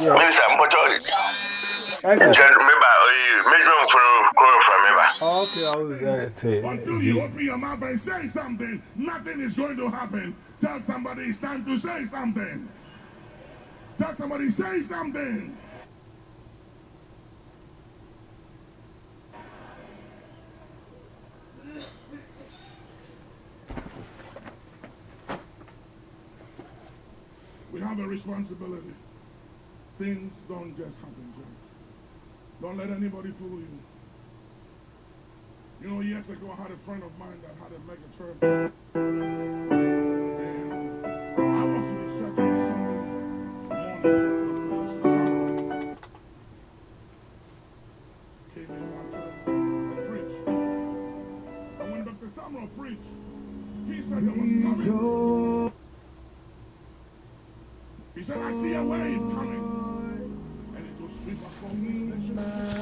Minister, Mpocho, Ẹsẹ̀. member, Major Kuro from member. Oh, okay, I was there. Tee. Until you open your mouth and say something, nothing is going to happen. Tell somebody it's time to say something. Tell somebody, say something. We have a responsibility. Things don't just happen, church. Don't let anybody fool you. You know, years ago, I had a friend of mine that had a mega church. Morning. Came in preached. And when Dr. Preached, he said was coming. He said, I see a wave coming. And